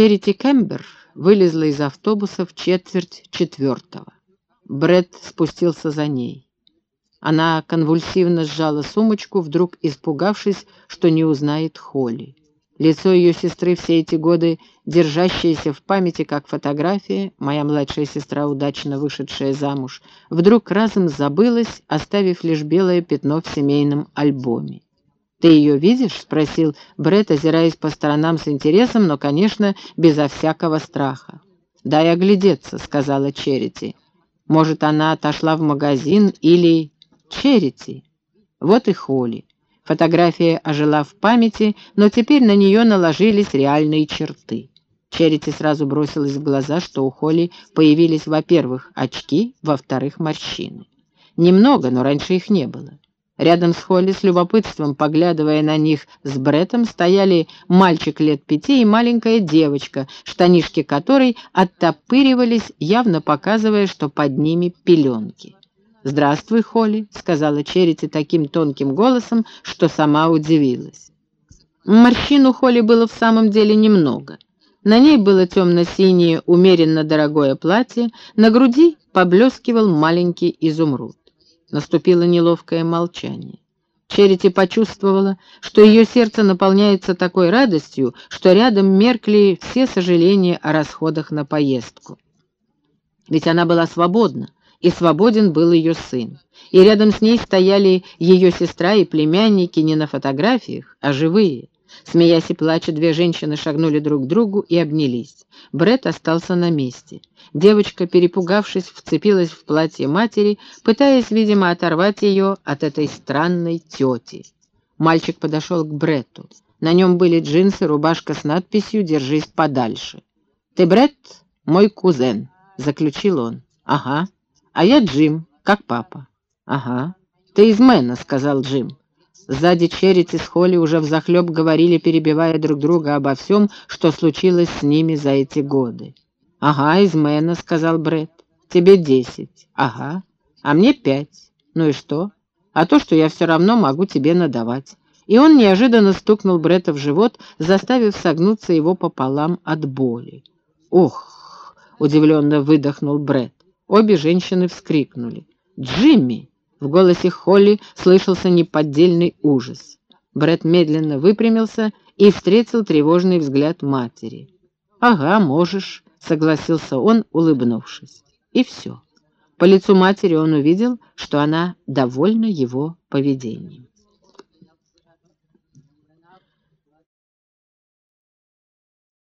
Черити Кембер вылезла из автобуса в четверть четвертого. Бред спустился за ней. Она конвульсивно сжала сумочку, вдруг испугавшись, что не узнает Холли. Лицо ее сестры все эти годы, держащееся в памяти как фотография, моя младшая сестра, удачно вышедшая замуж, вдруг разом забылась, оставив лишь белое пятно в семейном альбоме. «Ты ее видишь?» — спросил Бред, озираясь по сторонам с интересом, но, конечно, безо всякого страха. «Дай оглядеться», — сказала Черити. «Может, она отошла в магазин или...» «Черити!» Вот и Холли. Фотография ожила в памяти, но теперь на нее наложились реальные черты. Черити сразу бросилось в глаза, что у Холли появились, во-первых, очки, во-вторых, морщины. Немного, но раньше их не было. Рядом с Холли, с любопытством поглядывая на них с Бретом, стояли мальчик лет пяти и маленькая девочка, штанишки которой оттопыривались, явно показывая, что под ними пеленки. «Здравствуй, Холли», — сказала Черити таким тонким голосом, что сама удивилась. Морщин у Холли было в самом деле немного. На ней было темно-синее, умеренно дорогое платье, на груди поблескивал маленький изумруд. Наступило неловкое молчание. Черити почувствовала, что ее сердце наполняется такой радостью, что рядом меркли все сожаления о расходах на поездку. Ведь она была свободна, и свободен был ее сын. И рядом с ней стояли ее сестра и племянники не на фотографиях, а живые. Смеясь и плача, две женщины шагнули друг к другу и обнялись. Бред остался на месте. Девочка, перепугавшись, вцепилась в платье матери, пытаясь, видимо, оторвать ее от этой странной тети. Мальчик подошел к Бретту. На нем были джинсы, рубашка с надписью «Держись подальше». «Ты, Бретт, мой кузен», — заключил он. «Ага. А я Джим, как папа». «Ага. Ты из Мэна», — сказал Джим. Сзади Черити с Холли уже взахлеб говорили, перебивая друг друга обо всем, что случилось с ними за эти годы. «Ага, из Мэна», — сказал Бред. «Тебе десять». «Ага. А мне пять. Ну и что? А то, что я все равно могу тебе надавать». И он неожиданно стукнул Бретта в живот, заставив согнуться его пополам от боли. «Ох!» — удивленно выдохнул Бред. Обе женщины вскрикнули. «Джимми!» В голосе Холли слышался неподдельный ужас. Бред медленно выпрямился и встретил тревожный взгляд матери. «Ага, можешь», — согласился он, улыбнувшись. И все. По лицу матери он увидел, что она довольна его поведением.